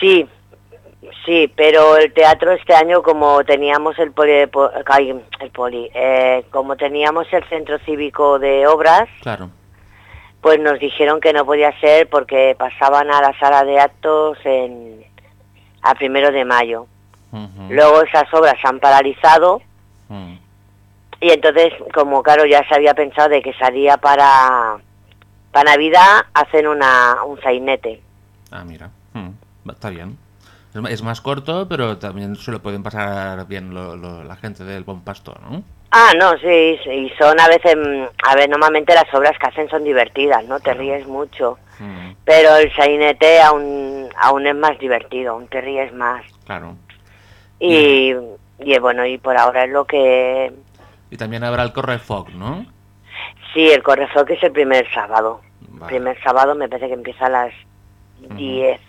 Sí, sí, pero el teatro este año como teníamos el poli, el poli, eh, como teníamos el centro cívico de obras, Claro. pues nos dijeron que no podía ser porque pasaban a la sala de actos en a primero de mayo. Luego esas obras se han paralizado Ujú. y entonces como claro ya se había pensado de que salía para para Navidad hacen una un sainete. Ah, mira. Mm, Está bien. Es más corto, pero también se lo pueden pasar bien lo- lo- la gente del Bon Pastor, ¿no? Ah, no, sí, sí, y son a veces, mm, a ver, normalmente las obras que hacen son divertidas, ¿no? Te ríes mucho, Mm, pero el sainete aún, aún es más divertido, aún te ríes más. Claro. Y, y bueno, y por ahora es lo que... Y también habrá el Correfoc, ¿no? Sí, el correfoc es el primer sábado. Vale. Primer sábado me parece que empieza a las 10,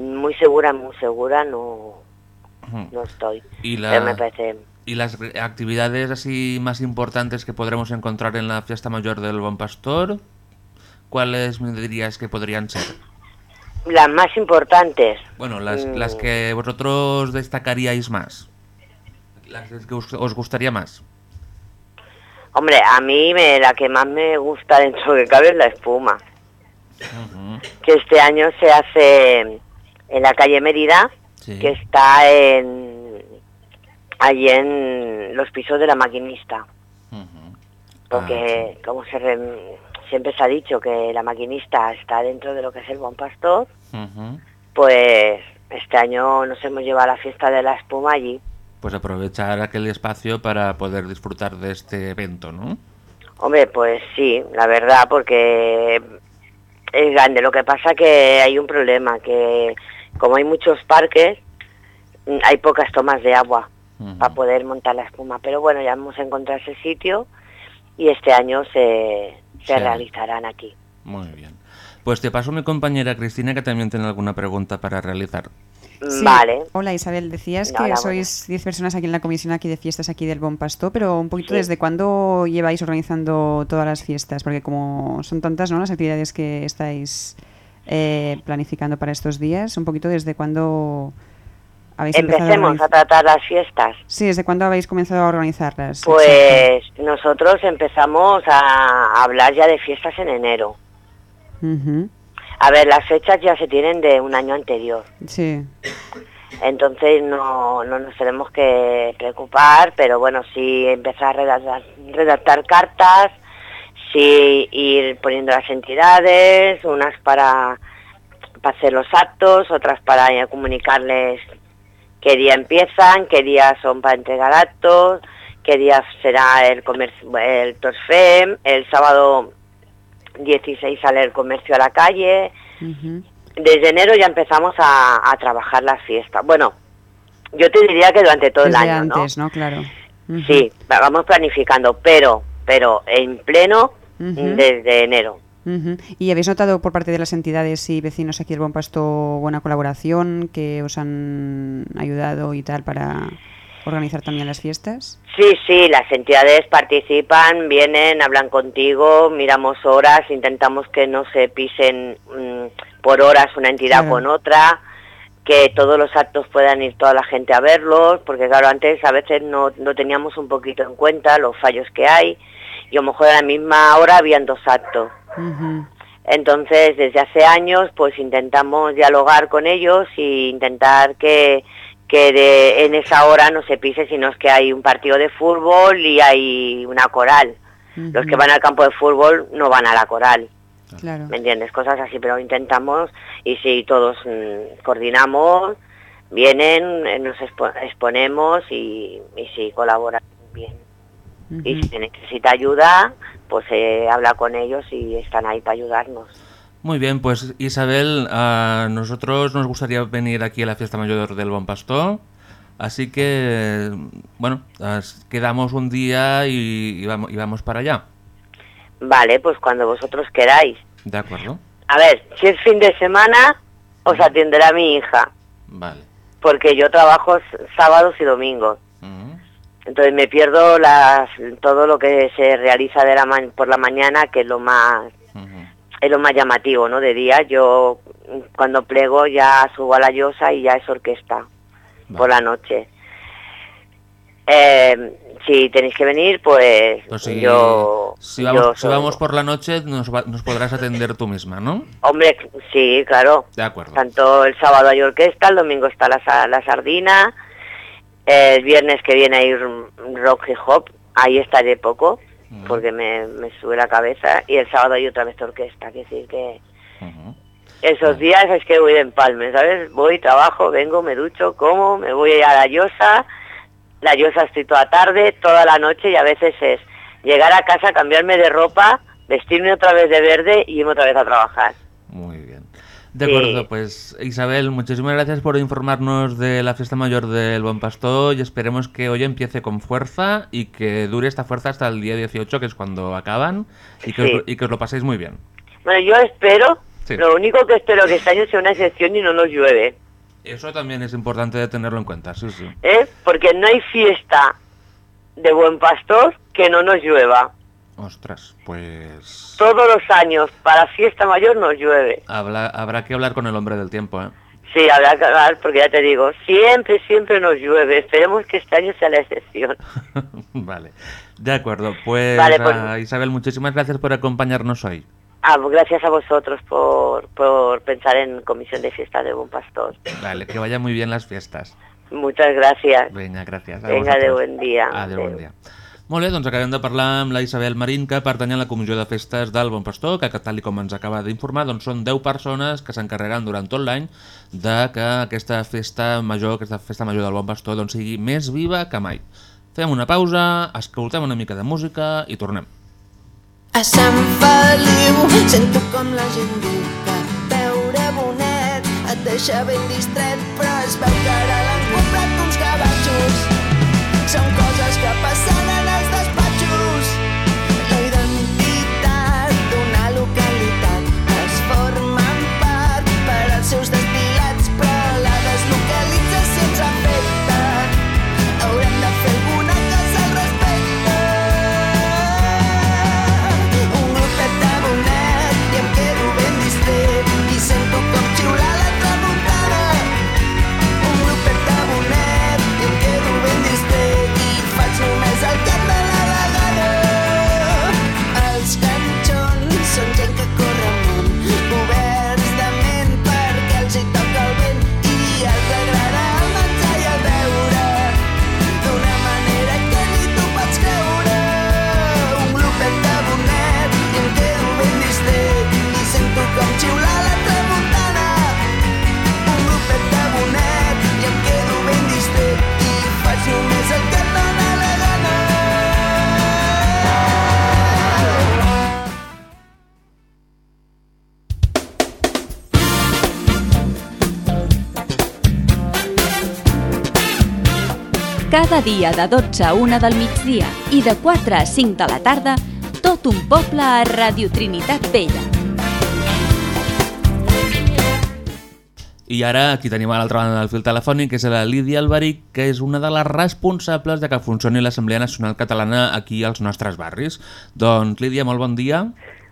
muy segura, muy segura no, no estoy. Y, Pero me la, parece... y las actividades así más importantes que podremos encontrar en la fiesta mayor del Buen Pastor, ¿cuáles me dirías que podrían ser? Las más importantes. Bueno, las, Mm. las que vosotros destacaríais más. Las que os, os gustaría más. Hombre, a mí me, la que más me gusta dentro de cabe es la espuma. Que este año se hace en la calle Mérida, Sí. que está en allí en los pisos de la maquinista. Porque, como se re- siempre se ha dicho que la maquinista está dentro de lo que es el Buen Pastor, pues este año nos hemos llevado a la fiesta de la espuma allí. Pues aprovechar aquel espacio para poder disfrutar de este evento, ¿no? Hombre, pues sí, la verdad, porque es grande. Lo que pasa que hay un problema, que como hay muchos parques, mm, hay pocas tomas de agua para poder montar la espuma. Pero bueno, ya hemos encontrado ese sitio y este año se, se Sí. realizarán aquí. Muy bien. Pues te paso a mi compañera Cristina que también tiene alguna pregunta para realizar. Sí. Vale. Hola Isabel, decías que Hola, sois 10 personas aquí en la comisión aquí de fiestas aquí del Bon Pastor, pero un poquito Sí. desde cuándo lleváis organizando todas las fiestas, porque como son tantas ¿no? las actividades que estáis eh, planificando para estos días, un poquito desde cuándo habéis empezado a Empecemos a tratar las fiestas. Sí, desde cuándo habéis comenzado a organizarlas. Exacto. Pues nosotros empezamos a hablar ya de fiestas en enero. Ujú, A ver, las fechas ya se tienen de un año anterior. Sí. Entonces no, no nos tenemos que preocupar, pero bueno, sí empezar a redactar, redactar cartas, sí ir poniendo las entidades, unas para, para hacer los actos, otras para comunicarles qué día empiezan, qué días son para entregar actos, qué día será el comercio, el Torsfem, el sábado 16 sale el comercio a la calle, desde enero ya empezamos a, a trabajar las fiestas. Bueno, yo te diría que durante todo Desde el año, antes, ¿no? Claro. Sí, va- vamos planificando, pero pero en pleno Desde enero. Ujú. ¿Y habéis notado por parte de las entidades y vecinos aquí del Buen Pasto buena colaboración, que os han ayudado y tal para organizar también las fiestas? Sí, sí, las entidades participan, vienen, hablan contigo, miramos horas, intentamos que no se pisen mm, por horas una entidad Claro. con otra, que todos los actos puedan ir toda la gente a verlos, porque claro, antes a veces no, no teníamos un poquito en cuenta los fallos que hay, y a lo mejor a la misma hora habían dos actos. Entonces, desde hace años, pues intentamos dialogar con ellos e intentar que, que de- en esa hora no se pise, sino es que hay un partido de fútbol y hay una coral. Los que van al campo de fútbol no van a la coral, Claro. ¿me entiendes? Cosas así, pero intentamos y si todos mm, coordinamos, vienen, eh, nos expo- exponemos y, y si colaboran bien. Y si necesita ayuda, pues se habla con ellos y están ahí para ayudarnos. Muy bien, pues Isabel, a nosotros nos gustaría venir aquí a la fiesta mayor del Buen Pastor. Así que, bueno, quedamos un día y, y vamos, y vamos para allá. Vale, pues cuando vosotros queráis. ¿De acuerdo? A ver, si es fin de semana, os atenderá mi hija, Vale. porque yo trabajo sábados y domingos. Entonces me pierdo las, todo lo que se realiza de la ma- por la mañana, que es lo más es lo más llamativo, ¿no? De día yo cuando plego ya subo a la llosa y ya es orquesta por la noche. Eh, si tenéis que venir, pues, Pues si, yo... si, vamos, yo si soy- vamos por la noche nos, va- nos podrás atender tú misma, ¿no? Hombre, sí, claro. De acuerdo. Tanto el sábado hay orquesta, el domingo está la, la sardina, el viernes que viene hay rock y hop, ahí estaré poco, porque me, me sube la cabeza, y el sábado hay otra vez orquesta, que decir que esos días es que voy de empalme, ¿sabes? Voy, trabajo, vengo, me ducho, como, me voy a la llosa, la llosa estoy toda tarde, toda la noche, y a veces es llegar a casa, cambiarme de ropa, vestirme otra vez de verde y irme otra vez a trabajar. De acuerdo, pues Isabel, muchísimas gracias por informarnos de la fiesta mayor del Buen Pastor y esperemos que hoy empiece con fuerza y que dure esta fuerza hasta el día 18, que es cuando acaban, y que, Sí. os, y que os lo paséis muy bien. Bueno, yo espero Sí. Lo único que espero que este año sea una excepción y no nos llueve. Eso también es importante de tenerlo en cuenta, sí, sí. ¿eh? Porque no hay fiesta de buen pastor que no nos llueva. Ostras, pues... Todos los años, para fiesta mayor nos llueve. Habla- habrá que hablar con el hombre del tiempo, ¿eh? Sí, habrá que hablar, porque ya te digo, siempre, siempre nos llueve. Esperemos que este año sea la excepción. vale, de acuerdo. Pues, Vale, pues- ah, Isabel, muchísimas gracias por acompañarnos hoy. Ah, pues gracias a vosotros por, por pensar en Comisión de Fiesta de Buen Pastor. Vale, que vaya muy bien las fiestas. Muchas gracias. Vinga, gràcies. A Venga, de buen dia. Adéu, Adéu. bon dia. Molt bé, doncs acabem de parlar amb la Isabel Marín, que pertany a la Comissió de Festes del Bon Pastor, que tal com ens acaba d'informar, doncs són 10 persones que s'encarregaran durant tot l'any de que aquesta festa major, aquesta festa major del Bon Pastor, doncs sigui més viva que mai. Fem una pausa, escoltem una mica de música i tornem. A Sant Feliu sento com la gent diu que veure bonet et deixa ben distret però es veu que ara l'han comprat uns gavatxos són coses que passen Dia de 12 a 1 del migdia i de 4 a 5 de la tarda, tot un poble a Radio Trinitat Vella. I ara aquí tenim a l'altra banda del fil telefònic, que és la Lídia Alberic, que és una de les responsables de que funcioni l'Assemblea Nacional Catalana aquí als nostres barris. Doncs, Lídia, molt bon dia.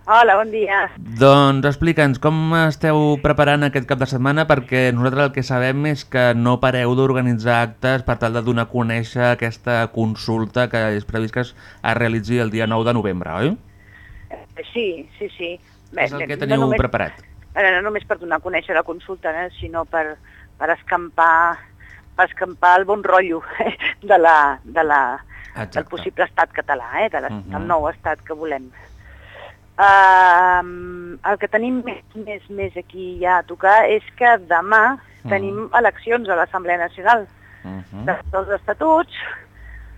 Hola, bon dia. Doncs explica'ns com esteu preparant aquest cap de setmana perquè nosaltres el que sabem és que no pareu d'organitzar actes per tal de donar a conèixer aquesta consulta que és previst que es, realitzi el dia 9 de novembre, oi? Eh, Sí, sí, sí. És el que teniu preparat. eh, no només per donar a conèixer la consulta, eh, sinó per, per, escampar, per escampar el bon rotllo eh, de la, de la, del possible estat català, eh, de la, Mhm. del nou estat que volem. Uh, el que tenim més, més, més aquí ja a tocar és que demà Mhm. tenim eleccions a l'Assemblea Nacional Uh de, dels estatuts.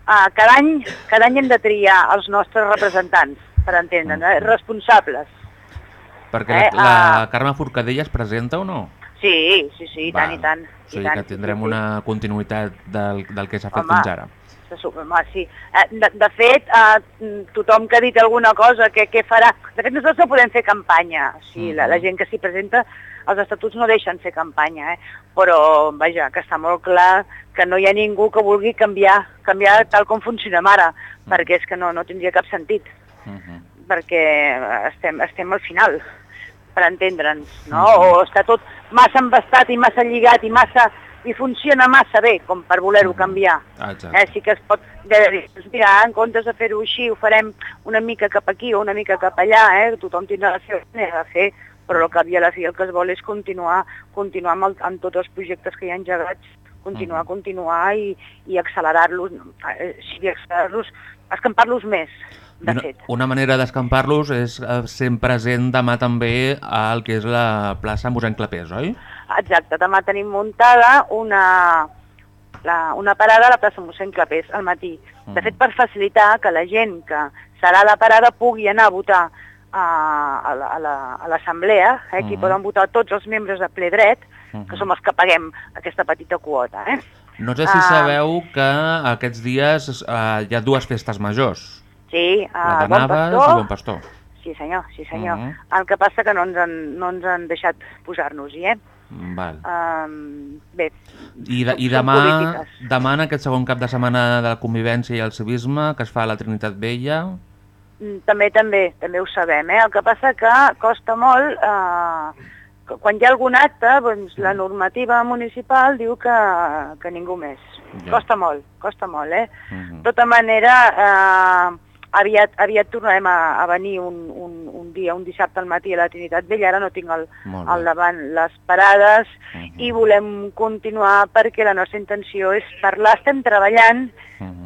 Uh, cada, any, cada any hem de triar els nostres representants, per entendre'n, eh, responsables. Perquè Eh, la, la ah. Carme Forcadell es presenta o no? Sí, sí, sí, i tant, i tant. O i sigui tant, que tindrem sí, sí. una continuïtat del, del que s'ha fet fins ara. Se su- Home, sí. Eh, De, de fet, eh, tothom que ha dit alguna cosa, què, què farà... De fet, nosaltres no podem fer campanya. O sigui, la, la gent que s'hi presenta, els estatuts no deixen fer campanya, eh? però, vaja, que està molt clar que no hi ha ningú que vulgui canviar, canviar tal com funcionem ara, perquè és que no, no tindria cap sentit, perquè estem, estem al final, per entendre'ns, no? O està tot massa embastat i massa lligat i massa i funciona massa bé com per voler-ho canviar. Exacte. Eh, sí que es pot dir, mira, en comptes de fer-ho així, ho farem una mica cap aquí o una mica cap allà, eh? tothom tindrà la seva manera de fer, però al cap i a la fi el que es vol és continuar, continuar amb, el, amb tots els projectes que hi ha engegats, continuar, continuar i, i accelerar-los, eh, sí, accelerar-los, escampar-los més, de Una, fet. una manera d'escampar-los és eh, sent present demà també al que és la plaça Mossèn Clapés, oi? Exacte, demà tenim muntada una, la, una parada a la plaça mossèn Clapés al matí. De fet, per facilitar que la gent que serà a la parada pugui anar a votar a, a la- a la- a l'assemblea, la, eh, aquí Mhm. poden votar tots els membres de ple dret, que som els que paguem aquesta petita quota. Eh? No sé si Ah. sabeu que aquests dies eh, hi ha dues festes majors, Sí, la a de Bon Naves Pastor, i Bon Pastor. Sí senyor, sí senyor. Mhm. El que passa que no ens han, no ens han deixat posar-nos-hi, eh? Val. Um, bé, I, de, i demà, polítiques. demà, en aquest segon cap de setmana de la convivència i el civisme, que es fa a la Trinitat Vella... Mm, També, també, també ho sabem, eh? El que passa que costa molt, eh, quan hi ha algun acte, doncs la normativa municipal diu que, que ningú més. Ja. Costa molt, costa molt, eh? Mhm. De tota manera, eh, aviat, aviat tornarem a, a venir un, un, un dia, un dissabte al matí a la Trinitat Vella, ara no tinc al, al davant les parades i volem continuar perquè la nostra intenció és parlar, estem treballant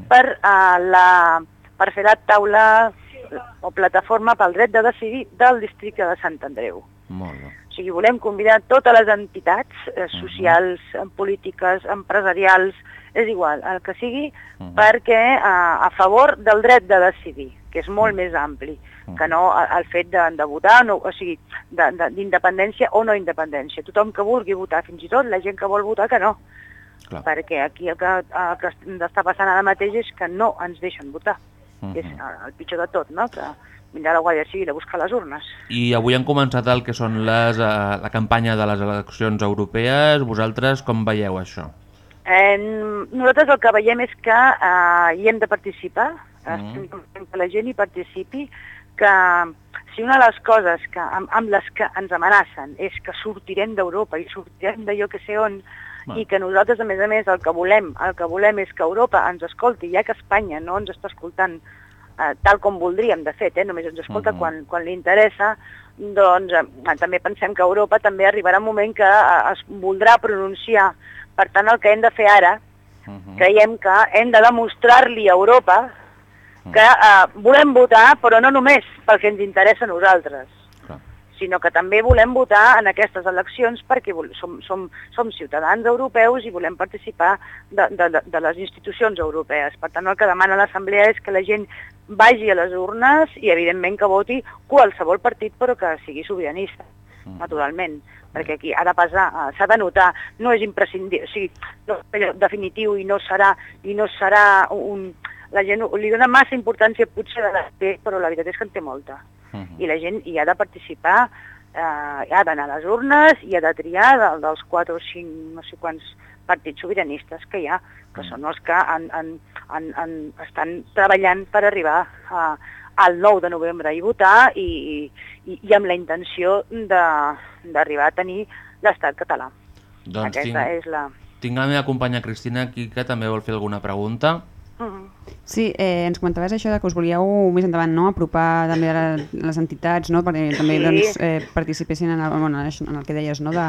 per, uh, la, per fer la taula o plataforma pel dret de decidir del districte de Sant Andreu. Molt bé. O sigui, volem convidar totes les entitats eh, socials, eh, polítiques, empresarials, és igual, el que sigui, perquè eh, a favor del dret de decidir, que és molt més ampli que no a- el fet de, de votar, no, o sigui, de- de- d'independència o no independència. Tothom que vulgui votar, fins i tot la gent que vol votar que no. Clar. Perquè aquí el que, el que està passant ara mateix és que no ens deixen votar. Mhm. És eh, el pitjor de tot, no? Que vindrà la Guàrdia Civil a buscar les urnes. I avui han començat el que són les, eh, la campanya de les eleccions europees. Vosaltres com veieu això? Eh, nosaltres el que veiem és que eh, hi hem de participar, estem demanant que la gent hi participi, que si una de les coses que, amb, amb les que ens amenacen és que sortirem d'Europa i sortirem de jo que sé on, i que nosaltres, a més a més, el que volem, el que volem és que Europa ens escolti, ja que Espanya no ens està escoltant eh, tal com voldríem, de fet, eh, només ens escolta Mhm. quan, quan li interessa, doncs eh, també pensem que Europa també arribarà un moment que eh, es voldrà pronunciar. Per tant, el que hem de fer ara, creiem que hem de demostrar-li a Europa que eh, volem votar, però no només pel que ens interessa a nosaltres, sinó que també volem votar en aquestes eleccions perquè som, som, som ciutadans europeus i volem participar de, de, de, de les institucions europees. Per tant, el que demana l'Assemblea és que la gent vagi a les urnes i, evidentment, que voti qualsevol partit, però que sigui sobiranista, naturalment perquè aquí ha de pesar, s'ha de notar, no és imprescindible, o sigui, no és definitiu i no serà, i no serà un... La gent li dona massa importància potser de la té, però la veritat és que en té molta. I la gent hi ha de participar, eh, ha d'anar a les urnes i ha de triar de, dels 4 o 5, no sé quants partits sobiranistes que hi ha, que són els que han, han, han, han, estan treballant per arribar a, al 9 de novembre i votar i, i, i amb la intenció de- d'arribar a tenir l'estat català. Doncs Aquesta tinc, és la... tinc la meva companya Cristina aquí que també vol fer alguna pregunta. Sí, eh, ens comentaves això de que us volíeu més endavant no? apropar també a les entitats no? perquè també Sí. doncs, eh, participessin en el, bueno, en el que deies no? de,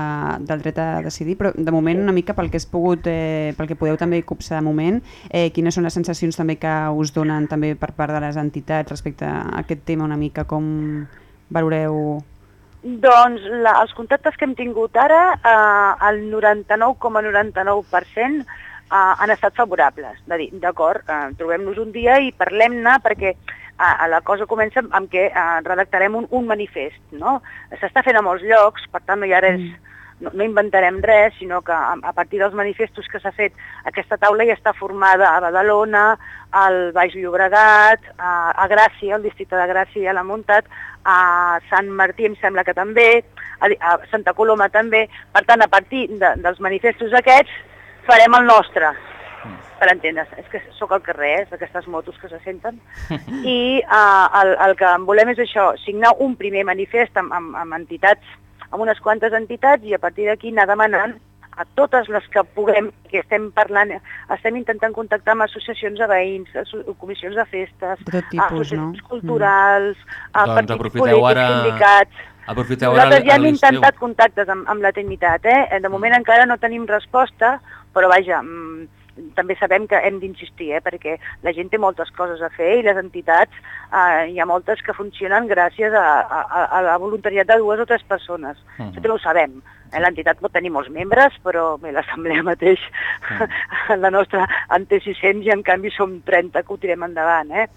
del dret a decidir, però de moment una mica pel que, has pogut, eh, pel que podeu també copsar de moment, eh, quines són les sensacions també que us donen també per part de les entitats respecte a aquest tema una mica, com valoreu... Doncs la, els contactes que hem tingut ara, eh, el 99,99% eh, han estat favorables. De dir, d'acord, eh, trobem-nos un dia i parlem-ne perquè eh, la cosa comença amb què eh, redactarem un, un manifest, no? S'està fent a molts llocs, per tant no hi ha res, no, no inventarem res, sinó que a, a partir dels manifestos que s'ha fet, aquesta taula ja està formada a Badalona, al Baix Llobregat, a, a Gràcia, al districte de Gràcia ja l'ha muntat, a Sant Martí em sembla que també, a, a Santa Coloma també, per tant a partir de, dels manifestos aquests farem el nostre, per entendre's, és que sóc al carrer, eh, aquestes motos que se senten, i uh, el, el que volem és això, signar un primer manifest amb, amb, amb entitats, amb unes quantes entitats i a partir d'aquí anar demanant a totes les que puguem, que estem parlant, estem intentant contactar amb associacions de veïns, comissions de festes, De tipus, associacions no? culturals, a Doncs partits polítics, ara- sindicats... Aprofiteu ara Nosaltres ja hem intentat contactes amb, amb la Trinitat, eh? De moment encara no tenim resposta, però vaja, mm, també sabem que hem d'insistir, eh? perquè la gent té moltes coses a fer i les entitats, eh, hi ha moltes que funcionen gràcies a, a, a la voluntariat de dues o tres persones. Mhm. Això també ho sabem. Eh? L'entitat pot tenir molts membres, però l'assemblea mateix, la nostra en té 600 i en canvi som 30 que ho tirem endavant. Eh?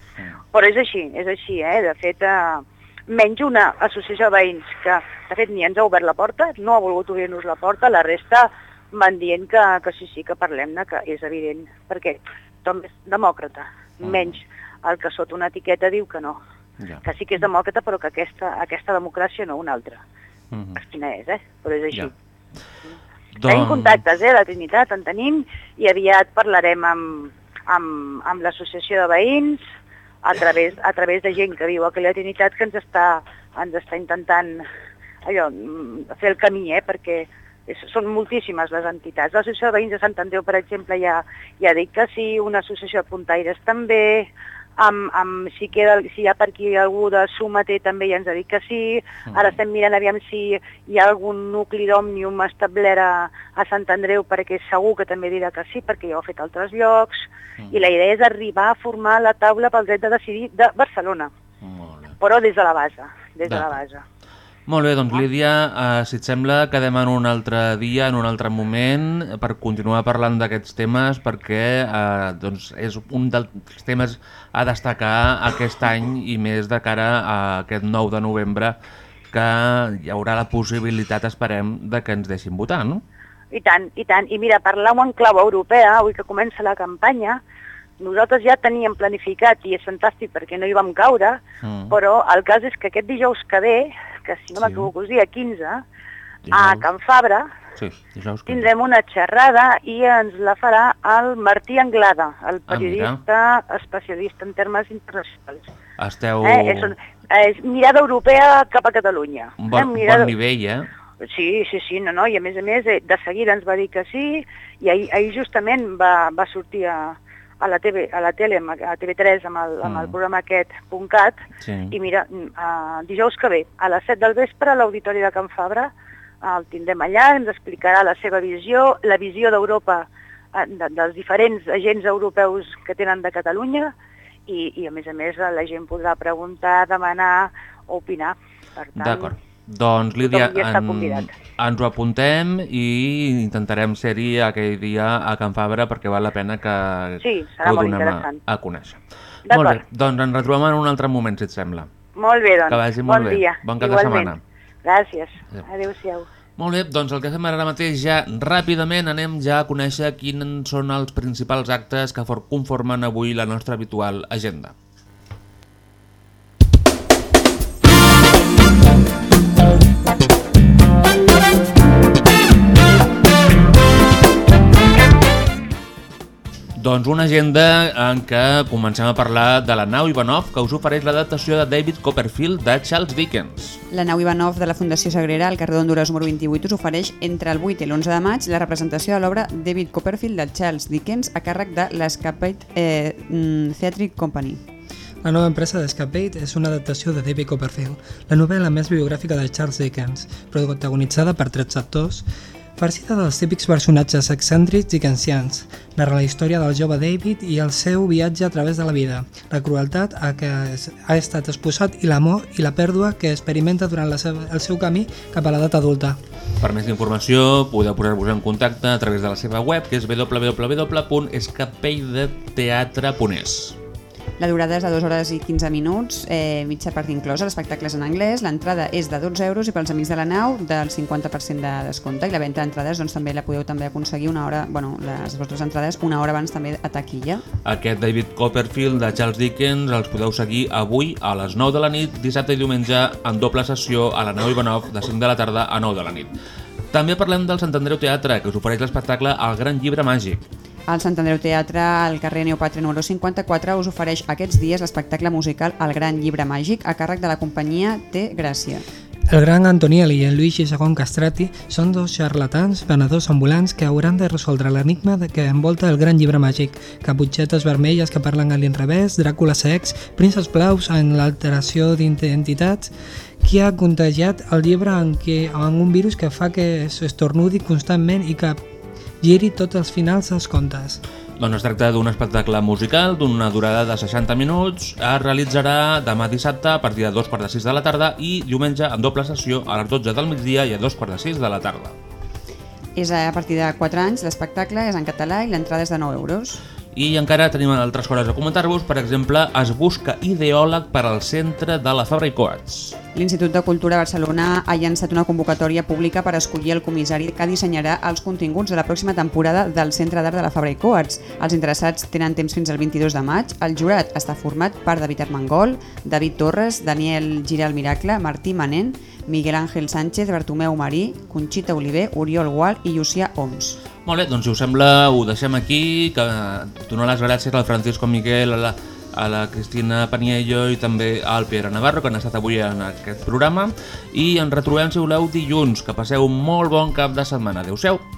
Però és així, és així. Eh? De fet, eh, menys una associació de veïns que, de fet, ni ens ha obert la porta, no ha volgut obrir-nos la porta, la resta van dient que, que sí, sí, que parlem-ne, que és evident, perquè tothom és demòcrata, menys el que sota una etiqueta diu que no. Ja. que sí que és demòcrata, però que aquesta, aquesta democràcia no, una altra. Mhm. Quina és, eh? Però és així. Ja. Tenim Doncs- contactes, eh, la Trinitat, en tenim, i aviat parlarem amb, amb, amb l'associació de veïns, a través, a través de gent que viu a la Trinitat que ens està, ens està intentant allò, mm, fer el camí, eh, perquè és, són moltíssimes les entitats. L'associació de veïns de Sant Andreu, per exemple, ja, ja dic que sí, una associació de puntaires també, amb, amb, si, queda, si hi ha per aquí algú de Sumater també ja ens ha dit que sí, ara estem mirant aviam si hi ha algun nucli d'òmnium establert a, a Sant Andreu perquè segur que també dirà que sí, perquè ja ho ha fet a altres llocs, i la idea és arribar a formar la taula pel dret de decidir de Barcelona, però des de la base, des de la base. Molt bé, doncs Lídia, eh, si et sembla, quedem en un altre dia, en un altre moment, per continuar parlant d'aquests temes, perquè eh, doncs és un dels temes a destacar aquest any i més de cara a aquest 9 de novembre, que hi haurà la possibilitat, esperem, de que ens deixin votar, no? I tant, i tant. I mira, parlar en clau europea, avui que comença la campanya, nosaltres ja teníem planificat, i és fantàstic perquè no hi vam caure, Mm. però el cas és que aquest dijous que ve, que si no m'equivoco és dia 15, a Can Fabra, Sí, dijous que... tindrem una xerrada i ens la farà el Martí Anglada, el Ah, periodista especialista en termes internacionals. Esteu... Eh? És, un, és mirada europea cap a Catalunya. Un bon, eh? Mirada... bon nivell, eh? Sí, sí, sí, no, no, i a més a més eh, de seguida ens va dir que sí i ahir, ahir justament va, va sortir a, a la, TV, a la tele, a TV3 amb el, amb el Mm. programa aquest .cat Sí. i mira, uh, dijous que ve a les 7 del vespre a l'Auditori de Can Fabra el tindrem allà, ens explicarà la seva visió, la visió d'Europa eh, de, dels diferents agents europeus que tenen de Catalunya i, i a més a més la gent podrà preguntar, demanar opinar. Per tant. Doncs, Lídia, en, ens ho apuntem i intentarem ser-hi aquell dia a Can Fabra perquè val la pena que, Sí, serà que ho donem a, a conèixer. Molt bé, doncs ens retrobem en un altre moment, si et sembla. Molt bé, doncs. Que vagi molt bon bé. dia. Bon cap de Igualment. setmana. Gràcies. Adéu. Adéu-siau. Molt bé, doncs el que fem ara mateix ja ràpidament anem ja a conèixer quins són els principals actes que for- conformen avui la nostra habitual agenda. Doncs una agenda en què comencem a parlar de la nau Ivanov que us ofereix l'adaptació de David Copperfield de Charles Dickens. La nau Ivanov de la Fundació Sagrera al carrer d'Honduras número 28 us ofereix entre el 8 i l'11 de maig la representació de l'obra David Copperfield de Charles Dickens a càrrec de l'Escapade eh, mm, Theatric Company. La nova empresa d'Escapade és una adaptació de David Copperfield, la novel·la més biogràfica de Charles Dickens, protagonitzada per 13 actors, farcida dels típics personatges excèntrics i cancians. Narra la història del jove David i el seu viatge a través de la vida, la crueltat a què ha estat exposat i l'amor i la pèrdua que experimenta durant seva, el seu camí cap a l'edat adulta. Per més informació podeu posar-vos en contacte a través de la seva web que és www.escapeideteatre.es La durada és de 2 hores i 15 minuts, eh, mitja part inclosa, l'espectacle és en anglès, l'entrada és de 12 euros i pels amics de la nau del 50% de descompte i la venda d'entrades doncs, també la podeu també aconseguir una hora, bueno, les vostres entrades una hora abans també a taquilla. Aquest David Copperfield de Charles Dickens els podeu seguir avui a les 9 de la nit, dissabte i diumenge en doble sessió a la nau Ivanov de 5 de la tarda a 9 de la nit. També parlem del Sant Andreu Teatre, que us ofereix l'espectacle El Gran Llibre Màgic. El Sant Andreu Teatre, al carrer Neopatre número 54, us ofereix aquests dies l'espectacle musical El Gran Llibre Màgic a càrrec de la companyia Té Gràcia. El gran Antonielli i el Luigi II Castrati són dos xarlatans venedors ambulants que hauran de resoldre l'enigma que envolta el gran llibre màgic. Caputxetes vermelles que parlen a l'inrevés, Dràcula secs, prínceps blaus en l'alteració d'identitats, qui ha contagiat el llibre en, què, en un virus que fa que s'estornudi constantment i que giri tots els finals dels contes. Doncs es tracta d'un espectacle musical d'una durada de 60 minuts. Es realitzarà demà dissabte a partir de dos quarts de sis de la tarda i diumenge en doble sessió a les 12 del migdia i a dos quarts de sis de la tarda. És a partir de 4 anys, l'espectacle és en català i l'entrada és de 9 euros. I encara tenim altres coses a comentar-vos. Per exemple, es busca ideòleg per al centre de la Fabra i Coats. L'Institut de Cultura de Barcelona ha llançat una convocatòria pública per escollir el comissari que dissenyarà els continguts de la pròxima temporada del Centre d'Art de la Fabra i Coats. Els interessats tenen temps fins al 22 de maig. El jurat està format per David Armengol, David Torres, Daniel Giral Miracle, Martí Manent, Miguel Ángel Sánchez, Bartomeu Marí, Conxita Oliver, Oriol Gual i Llucià Oms. Molt bé, doncs si us sembla ho deixem aquí, que donar les gràcies al Francisco Miquel, a la, a la Cristina Paniello i també al Pere Navarro, que han estat avui en aquest programa, i ens retrobem, si voleu, dilluns. Que passeu un molt bon cap de setmana. Adéu-siau!